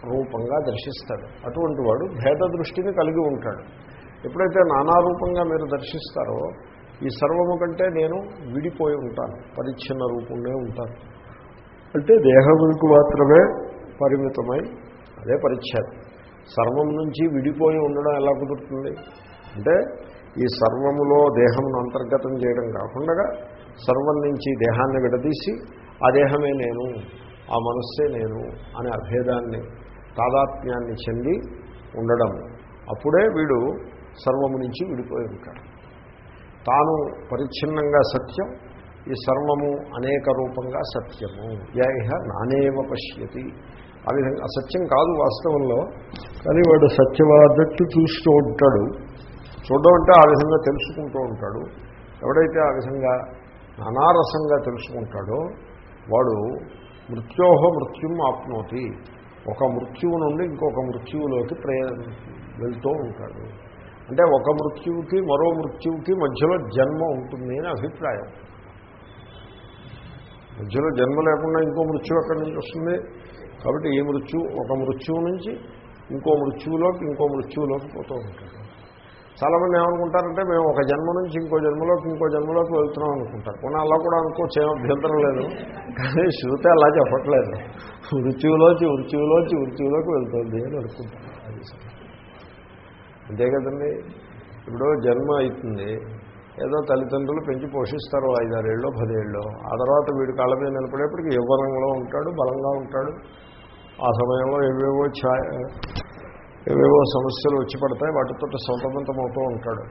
రూపంగా దర్శిస్తాడు. అటువంటి వాడు భేద దృష్టిని కలిగి ఉంటాడు. ఎప్పుడైతే నానా రూపంగా మీరు దర్శిస్తారో ఈ సర్వము కంటే నేను విడిపోయి ఉంటాను. పరిచ్ఛిన్న రూపంలో ఉంటాను. అంటే దేహములకు మాత్రమే పరిమితమై అదే పరిచ్ఛేదం. సర్వం నుంచి విడిపోయి ఉండడం ఎలా కుదురుతుంది? అంటే ఈ సర్వములో దేహమును అంతర్గతం చేయడం కాకుండా సర్వం నుంచి దేహాన్ని విడదీసి ఆ దేహమే నేను ఆ మనస్సే నేను అనే అభేదాన్ని తాదాత్మ్యాన్ని చెంది ఉండడం. అప్పుడే వీడు సర్వము నుంచి విడిపోయి ఉంటాడు. తాను పరిచ్ఛిన్నంగా సత్యం ఈ సర్వము అనేక రూపంగా సత్యము. యహ నానేవ పశ్యతి. ఆ విధంగా అసత్యం కాదు వాస్తవంలో కానీ వాడు సత్యవాదట్టు చూస్తూ ఉంటాడు. చూడడం అంటే ఆ విధంగా తెలుసుకుంటూ ఉంటాడు. ఎవడైతే ఆ విధంగా నానారసంగా తెలుసుకుంటాడో వాడు మృత్యోహ మృత్యుం ఆప్నోతి. ఒక మృత్యువు నుండి ఇంకొక మృత్యువులోకి ప్రయ వెళ్తూ ఉంటాడు. అంటే ఒక మృత్యువుకి మరో మృత్యువుకి మధ్యలో జన్మ ఉంటుంది అని అభిప్రాయం. మధ్యలో జన్మ లేకుండా ఇంకో మృత్యు ఎక్కడి నుంచి వస్తుంది? కాబట్టి ఈ మృత్యు ఒక మృత్యువు నుంచి ఇంకో మృత్యువులోకి ఇంకో మృత్యువులోకి పోతూ ఉంటాడు. చాలామంది ఏమనుకుంటారంటే మేము ఒక జన్మ నుంచి ఇంకో జన్మలోకి ఇంకో జన్మలోకి వెళ్తున్నాం అనుకుంటారు. కొన్ని అలా కూడా అనుకోవచ్చు ఏం అభ్యంతరం లేదు. కానీ శృతి అలా చెప్పట్లేదు. మృత్యువులోంచి మృత్యువులోంచి మృత్యువులోకి వెళ్తుంది అని అనుకుంటారు. అంతే కదండి. ఇప్పుడు జన్మ అవుతుంది. ఏదో తల్లిదండ్రులు పెంచి పోషిస్తారు ఐదారేళ్ళు పదేళ్ళు. ఆ తర్వాత వీడి కాళ్ళ మీద నిలబడేప్పటికి యవ్వనంలో ఉంటాడు బలంగా ఉంటాడు. ఆ సమయంలో ఏవేవో ఛాయ ఏవేవో సమస్యలు వచ్చి పడతాయి వాటితో సొంతమంతమవుతూ ఉంటాడు.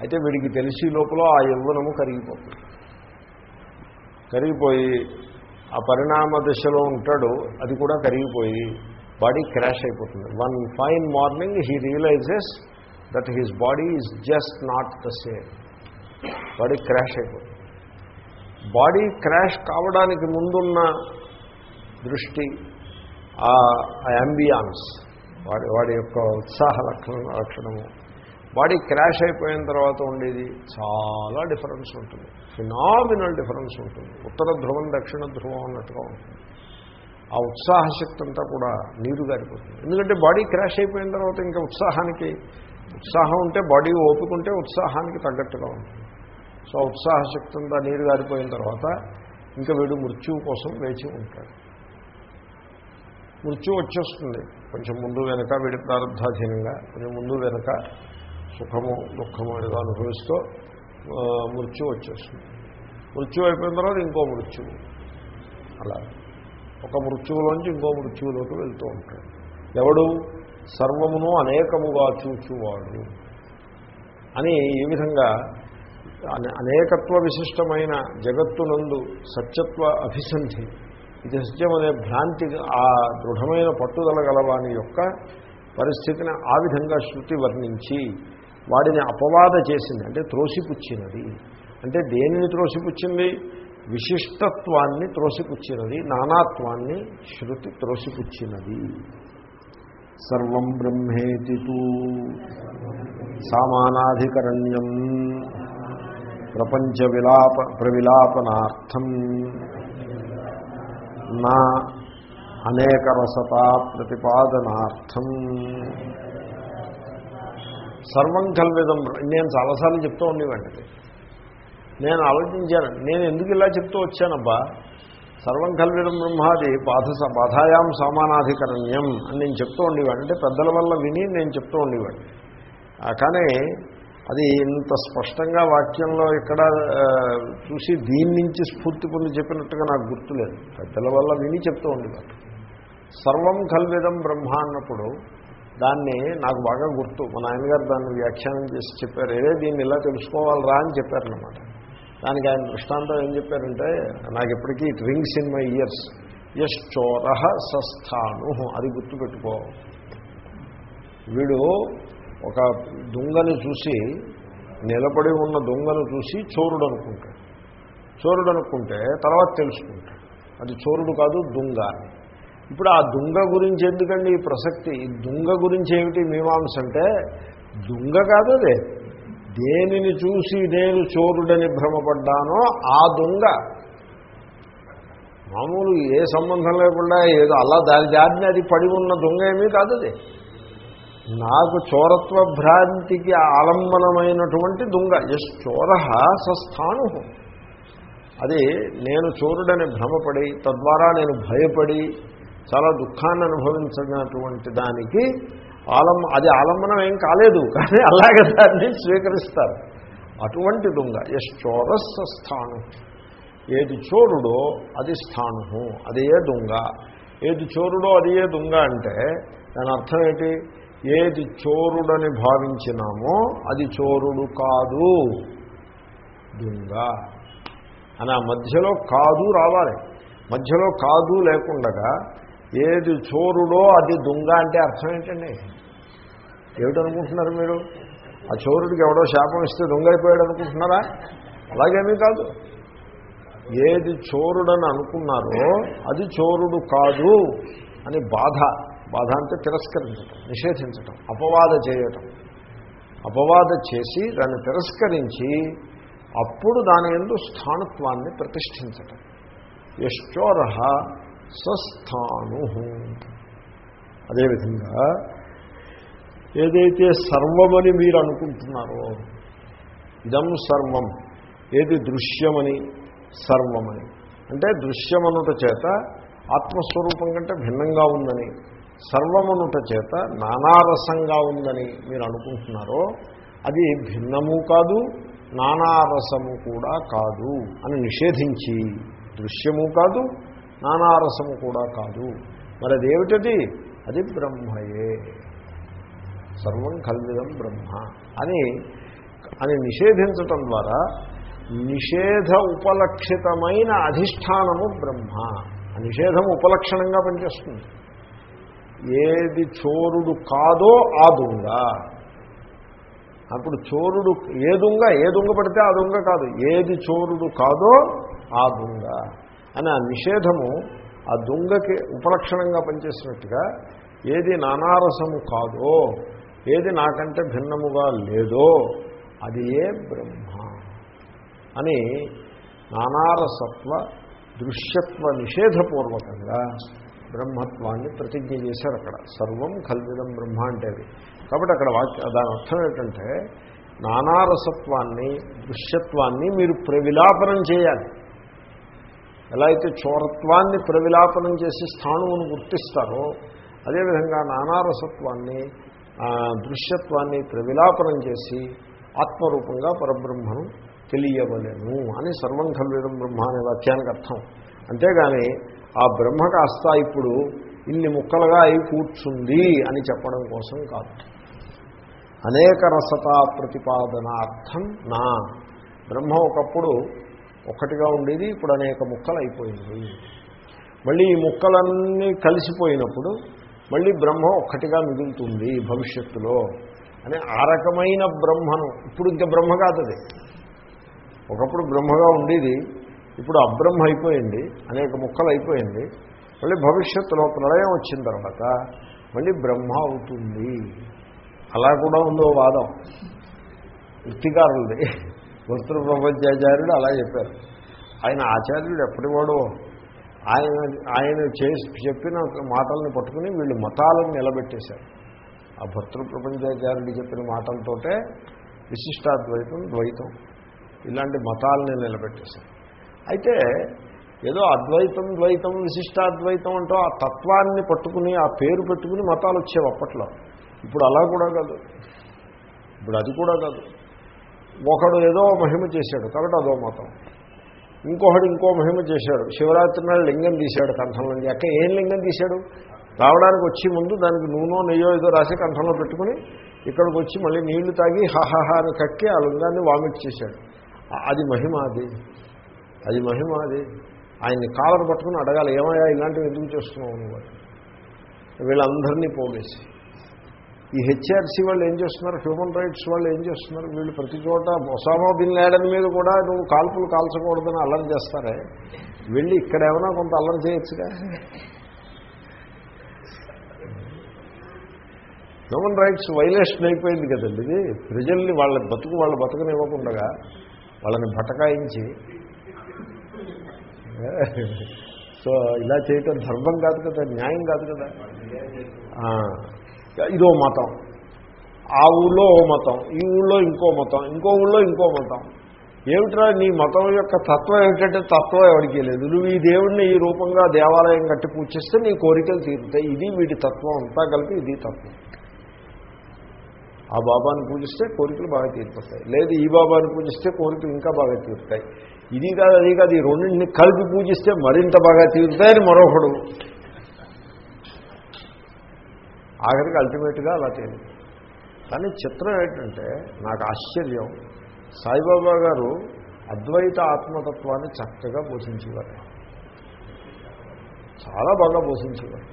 అయితే వీడికి తెలిసి లోపల ఆ యవ్వనము కరిగిపోతుంది. కరిగిపోయి ఆ పరిణామ దశలో ఉంటాడు అది కూడా కరిగిపోయి బాడీ క్రాష్ అయిపోతుంది. One fine morning he realizes that his body is just not the same body crash అయిపోతుంది. బాడీ క్రాష్ కావడానికి ముందున్న దృష్టి ఆ అంబియాన్స్ వాడి వాడి యొక్క ఉత్సాహ లక్షణ లక్షణము. బాడీ క్రాష్ అయిపోయిన తర్వాత ఉండేది చాలా డిఫరెన్స్ ఉంటుంది. ఫినామినల్ డిఫరెన్స్ ఉంటుంది. ఉత్తర ధ్రువం దక్షిణ ధ్రువం అన్నట్టుగా ఉంటుంది. ఆ ఉత్సాహ శక్తి అంతా కూడా నీరు గారిపోతుంది. ఎందుకంటే బాడీ క్రాష్ అయిపోయిన తర్వాత ఇంకా ఉత్సాహానికి ఉత్సాహం ఉంటే బాడీ ఓపుకుంటే ఉత్సాహానికి తగ్గట్టుగా ఉంటుంది. సో ఆ ఉత్సాహ శక్తి అంతా నీరు గారిపోయిన తర్వాత ఇంకా వీడు మృత్యువు కోసం వేచి ఉంటాడు. మృత్యు వచ్చేస్తుంది. కొంచెం ముందు వెనక వీడి ప్రారంభాధీనంగా కొంచెం ముందు వెనక సుఖము దుఃఖము ఏదో అనుభవిస్తూ మృత్యు వచ్చేస్తుంది. మృత్యు అయిపోయిన తర్వాత ఇంకో మృత్యువు అలా ఒక మృత్యువులోంచి ఇంకో మృత్యువులోకి వెళ్తూ ఉంటాడు. ఎవడు? సర్వమును అనేకముగా చూచువాడు. అని ఈ విధంగా అనే- అనేకత్వ విశిష్టమైన జగత్తునందు సత్యత్వ అభిసంధి ఇది సత్యం అనే భ్రాంతి ఆ దృఢమైన పట్టుదల గలవాని యొక్క పరిస్థితిని ఆ విధంగా శృతి వర్ణించి వాడిని అపవాద చేసింది అంటే త్రోసిపుచ్చినది అంటే దేనిని త్రోసిపుచ్చింది? విశిష్టత్వాన్ని త్రోసిపుచ్చినది నానాత్వాన్ని శృతి త్రోసిపుచ్చినది సర్వం బ్రహ్మేతి తూ సామానాధికరణ్యం ప్రపంచ విలాప ప్రవిలాపనార్థం. నా అనేక రసత ప్రతిపాదనార్థం సర్వం కల్విదం. నేను చాలాసార్లు చెప్తూ ఉండేవాడిని. నేను ఆలోచించాను. నేను ఎందుకు ఇలా చెప్తూ వచ్చానబ్బా? సర్వం కల్విదం బ్రహ్మాది బాధ బాధాయాం సామానాధికరణ్యం అని నేను చెప్తూ ఉండేవాడిని. అంటే పెద్దల వల్ల విని నేను చెప్తూ ఉండేవాడిని. కానీ అది ఇంత స్పష్టంగా వాక్యంలో ఇక్కడ చూసి దీని నుంచి స్ఫూర్తి పొంది చెప్పినట్టుగా నాకు గుర్తులేదు. పెద్దల వల్ల విని చెప్తూ ఉండేవారు సర్వం కల్విదం బ్రహ్మ అన్నప్పుడు దాన్ని నాకు బాగా గుర్తు. మా నాయనగారు దాన్ని వ్యాఖ్యానం చేసి చెప్పారు. ఏదే దీన్ని ఇలా తెలుసుకోవాలరా అని చెప్పారనమాట దానికి ఆయన దృష్టాంతం ఏం చెప్పారంటే నాకు ఇప్పటికీ it rings in my ears. Yes చోర సస్థాను అది గుర్తుపెట్టుకో. వీడు ఒక దొంగని చూసి నిలబడి ఉన్న దొంగను చూసి చోరుడు అనుకుంటాడు. చోరుడు అనుకుంటే తర్వాత తెలుసుకుంటాడు. అది చోరుడు కాదు దొంగ ఇప్పుడు ఆ దొంగ గురించి ఎందుకండి ఈ ప్రసక్తి? ఈ దొంగ గురించి ఏమిటి మీమాంస అంటే దొంగ కాదు అదే. దేనిని చూసి నేను చోరుడని భ్రమపడ్డానో ఆ దొంగ. మామూలు ఏ సంబంధం లేకుండా ఏదో అలా దాని దారిని అది పడి ఉన్న దొంగ ఏమీ కాదు అది. నాకు చోరత్వ భ్రాంతికి ఆలంబనమైనటువంటి దొంగ. ఎస్ చోర సస్థాను. అది నేను చోరుడని భ్రమపడి తద్వారా నేను భయపడి చాలా దుఃఖాన్ని అనుభవించినటువంటి దానికి ఆలం అది ఆలంబనం ఏం కాలేదు కానీ అలాగే దాన్ని స్వీకరిస్తారు. అటువంటి దొంగ. ఎస్ చోరస్ స్థాను ఏది చోరుడో అది స్థాను. అదే దొంగ? ఏది చోరుడో అదే దొంగ అంటే దాని అర్థం ఏంటి? ఏది చోరుడని భావించినామో అది చోరుడు కాదు. దొంగ. అని ఆ మధ్యలో కాదు రావాలి. మధ్యలో కాదు లేకుండగా ఏది చోరుడో అది దొంగ అంటే అర్థం ఏంటండి? ఏమిటనుకుంటున్నారు మీరు? ఆ చోరుడికి ఎవడో శాపం ఇస్తే దొంగ అయిపోయాడు అనుకుంటున్నారా అలాగేమీ కాదు. ఏది చోరుడని అనుకున్నారో అది చోరుడు కాదు అని బాధ. బాధ అంటే తిరస్కరించటం నిషేధించటం అపవాద చేయటం. అపవాద చేసి దాన్ని తిరస్కరించి అప్పుడు దాని ఎందు స్థానత్వాన్ని ప్రతిష్ఠించటం. యశ్చోర స్వస్థాను. అదేవిధంగా ఏదైతే సర్వమని మీరు అనుకుంటున్నారో ఇదం సర్వం ఏది దృశ్యమని సర్వమని. అంటే దృశ్యమనుట చేత ఆత్మస్వరూపం కంటే భిన్నంగా ఉందని సర్వమునుట చేత నానారసంగా ఉందని మీరు అనుకుంటున్నారో అది భిన్నము కాదు నానారసము కూడా కాదు అని నిషేధించి దృశ్యము కాదు నానారసము కూడా కాదు. మరి అదేమిటది? అది బ్రహ్మయే. సర్వం కల్విదం బ్రహ్మ అని అని నిషేధించటం ద్వారా నిషేధ ఉపలక్షితమైన అధిష్టానము బ్రహ్మ. నిషేధం ఉపలక్షణంగా పనిచేస్తుంది. ఏది చోరుడు కాదో ఆ దొంగ. అప్పుడు చోరుడు ఏ దొంగ? ఏ దొంగ పడితే ఆ దొంగ కాదు. ఏది చోరుడు కాదో ఆ దొంగ. అని ఆ నిషేధము ఆ దొంగకి ఉపలక్షణంగా పనిచేసినట్టుగా ఏది నానారసము కాదో ఏది నాకంటే భిన్నముగా లేదో అది ఏ బ్రహ్మ అని నానారసత్వ దృశ్యత్వ నిషేధపూర్వకంగా బ్రహ్మత్వాన్ని ప్రతిజ్ఞ చేశారు అక్కడ. సర్వం కల్విదం బ్రహ్మ అంటే అది కాబట్టి అక్కడ వాక్య దాని అర్థం ఏంటంటే నానారసత్వాన్ని దృశ్యత్వాన్ని మీరు ప్రవిలాపనం చేయాలి. ఎలా అయితే చోరత్వాన్ని ప్రవిలాపనం చేసి స్థాణువును గుర్తిస్తారో అదేవిధంగా నానారసత్వాన్ని దృశ్యత్వాన్ని ప్రవిలాపనం చేసి ఆత్మరూపంగా పరబ్రహ్మను తెలియవలేను అని సర్వం కల్విదం బ్రహ్మ అనే వాక్యానికి అర్థం. అంతేగాని ఆ బ్రహ్మ కాస్త ఇప్పుడు ఇన్ని ముక్కలుగా అయి కూర్చుంది అని చెప్పడం కోసం కాదు. అనేక రసతా ప్రతిపాదనార్థం నా. బ్రహ్మ ఒకప్పుడు ఒక్కటిగా ఉండేది ఇప్పుడు అనేక ముక్కలు అయిపోయింది. మళ్ళీ ఈ ముక్కలన్నీ కలిసిపోయినప్పుడు మళ్ళీ బ్రహ్మ ఒక్కటిగా మిగులుతుంది భవిష్యత్తులో అని ఆ రకమైన బ్రహ్మను. ఇప్పుడు ఇంకా బ్రహ్మ కాదది. ఒకప్పుడు బ్రహ్మగా ఉండేది ఇప్పుడు అబ్రహ్మ అయిపోయింది అనేక ముక్కలు అయిపోయింది మళ్ళీ భవిష్యత్తులో ప్రళయం వచ్చిన తర్వాత మళ్ళీ బ్రహ్మ అవుతుంది. అలా కూడా ఉందో వాదం. వృత్తికారులది. వృత్తుల ప్రపంచాచార్యుడు అలా చెప్పారు. ఆయన ఆచార్యుడు ఎప్పటివాడో. ఆయన ఆయన చేసి చెప్పిన మాటల్ని పట్టుకుని వీళ్ళు మతాలను నిలబెట్టేశారు. ఆ భర్తృ ప్రపంచాచార్యుడు చెప్పిన మాటలతోటే విశిష్టాద్వైతం ద్వైతం ఇలాంటి మతాలని నిలబెట్టేశారు. అయితే ఏదో అద్వైతం ద్వైతం విశిష్టాద్వైతం అంటూ ఆ తత్వాన్ని పట్టుకుని ఆ పేరు పెట్టుకుని మతాలు వచ్చేవి అప్పట్లో. ఇప్పుడు అలా కూడా కాదు. ఇప్పుడు అది కూడా కాదు. ఒకడు ఏదో మహిమ చేశాడు కాబట్టి అదో మతం. ఇంకొకడు ఇంకో మహిమ చేశాడు. శివరాత్రి నాడు లింగం తీశాడు కంఠంలో అక్క ఏం లింగం తీశాడు? రావడానికి వచ్చి ముందు దానికి నూనె నెయ్యో ఏదో రాసి కంఠంలో పెట్టుకుని ఇక్కడికి వచ్చి మళ్ళీ నీళ్ళు తాగి హాహాహా అని కక్కి ఆ లింగాన్ని వామిట్ చేశాడు. అది మహిమ అది. అది మహిమ అది. ఆయన్ని కాలర్ పట్టుకుని అడగాలి ఏమయ్యా ఇలాంటివి ఎందుకు చేస్తున్నావు నువ్వు? వీళ్ళందరినీ పోగేసి ఈ హెచ్ఆర్సీ వాళ్ళు ఏం చేస్తున్నారు? హ్యూమన్ రైట్స్ వాళ్ళు ఏం చేస్తున్నారు? వీళ్ళు ప్రతి చోట ఒసామా బిన్ లాడన్ మీద కూడా నువ్వు కాల్పులు కాల్చకూడదని అల్లరి చేస్తారే? వెళ్ళి ఇక్కడ ఏమైనా కొంత అల్లరి చేయొచ్చుగా? హ్యూమన్ రైట్స్ వైలేషన్ అయిపోయింది కదండి ఇది. ప్రజల్ని వాళ్ళ బతుకు వాళ్ళ బతుకునివ్వకుండా వాళ్ళని బటకాయించి సో ఇలా చేయటం ధర్మం కాదు కదా న్యాయం కాదు కదా. ఇదో మతం. ఆ ఊళ్ళో ఓ మతం ఈ ఊళ్ళో ఇంకో మతం ఇంకో ఊళ్ళో ఇంకో మతం. ఏమిట్రా నీ మతం యొక్క తత్వం ఏమిటంటే తత్వం ఎవరికి లేదు. నువ్వు ఈ దేవుడిని ఈ రూపంగా దేవాలయం కట్టి పూజిస్తే నీ కోరికలు తీరుతాయి. ఇది వీటి తత్వం అంతా కలిపి ఇది తత్వం. ఆ బాబాని పూజిస్తే కోరికలు బాగా తీరిపోతాయి. లేదు ఈ బాబాని పూజిస్తే కోరికలు ఇంకా బాగా తీరుతాయి. ఇది కాదు అది కాదు ఈ రెండింటిని కలిపి పూజిస్తే మరింత బాగా తీరుతాయని మరొకడు. ఆఖరికి అల్టిమేట్గా అలా తేలింది. కానీ చిత్రం ఏంటంటే నాకు ఆశ్చర్యం. సాయిబాబా గారు అద్వైత ఆత్మతత్వాన్ని చక్కగా పోషించేవారు చాలా బాగా పోషించేవారు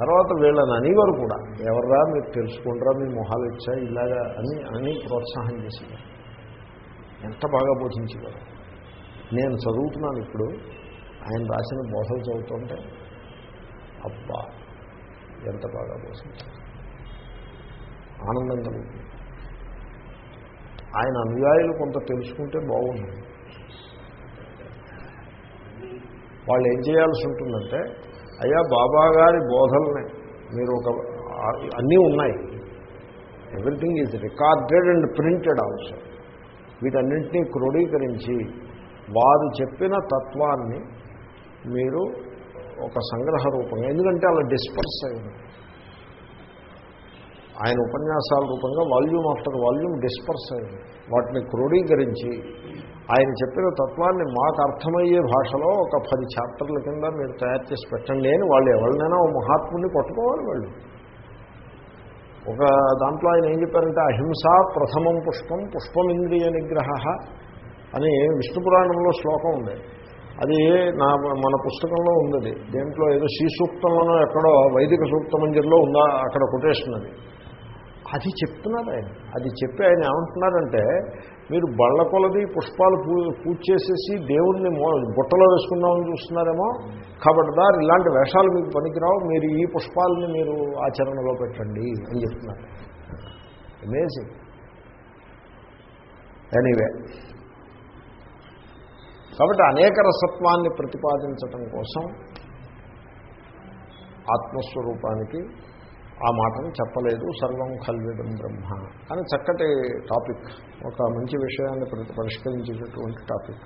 తర్వాత వీళ్ళని అనేవారు కూడా. ఎవర్రా? మీరు తెలుసుకుంటారా? మీ మొహాలు ఇచ్చా? ఇలాగా అని అని ప్రోత్సాహం చేసేవారు. ఎంత బాగా బోధించేవారు. నేను చదువుతున్నాను ఇప్పుడు. ఆయన రాసిన బోధలు చదువుతుంటే అబ్బా! ఎంత బాగా బోధించారు. ఆనందం కలుగుతుంది ఆయన అనుయాయులు కొంత తెలుసుకుంటే బాగుంటుంది వాళ్ళు ఏం చేయాల్సి ఉంటుందంటే అయ్యా బాబా గారి బోధల్ని మీరు ఒక అన్నీ ఉన్నాయి. Everything is recorded and printed also వీటన్నింటినీ క్రోడీకరించి వారు చెప్పిన తత్వాన్ని మీరు ఒక సంగ్రహ రూపంగా ఎందుకంటే అలా డిస్పర్స్ అయింది. ఆయన ఉపన్యాసాల రూపంగా వాల్యూమ్ ఆఫ్టర్ వాల్యూమ్ డిస్పర్స్ అయింది. వాటిని క్రోడీకరించి ఆయన చెప్పిన తత్వాన్ని మాకు అర్థమయ్యే భాషలో ఒక పది చాప్టర్ల కింద మీరు తయారు చేసి పెట్టండి అని వాళ్ళు ఎవరినైనా ఓ మహాత్ముడిని పట్టుకోవాలి వాళ్ళు. ఒక దాంట్లో ఆయన ఏం చెప్పారంటే అహింస ప్రథమం పుష్పం పుష్పమింద్రియ నిగ్రహ అని విష్ణు పురాణంలో శ్లోకం ఉంది. అది నా మన పుస్తకంలో ఉంది దేంట్లో ఏదో శ్రీ సూక్తంలోనో ఎక్కడో వైదిక సూక్త మందిర్లో ఉందా అక్కడ కొటేషన్ అది. అది చెప్తున్నారు. ఆయన అది చెప్పి ఆయన ఏమంటున్నారంటే మీరు బళ్ళ కొలది పుష్పాలు పూ పూజ చేసేసి దేవుణ్ణి బుట్టలో వేసుకుందామని చూస్తున్నారేమో ఖబర్దార్ ఇలాంటి వేషాలు మీకు పనికిరావు మీరు ఈ పుష్పాలని మీరు ఆచరణలో పెట్టండి అని చెప్తున్నారు. అమేజింగ్ ఎనీవే కాబట్టి అనేక రసత్వాన్ని ప్రతిపాదించటం కోసం ఆత్మస్వరూపానికి ఆ మాటను చెప్పలేదు సర్వం కల్విదం బ్రహ్మ అని చక్కటి టాపిక్ ఒక మంచి విషయాన్ని ప్రతి- పరిష్కరించేటటువంటి టాపిక్.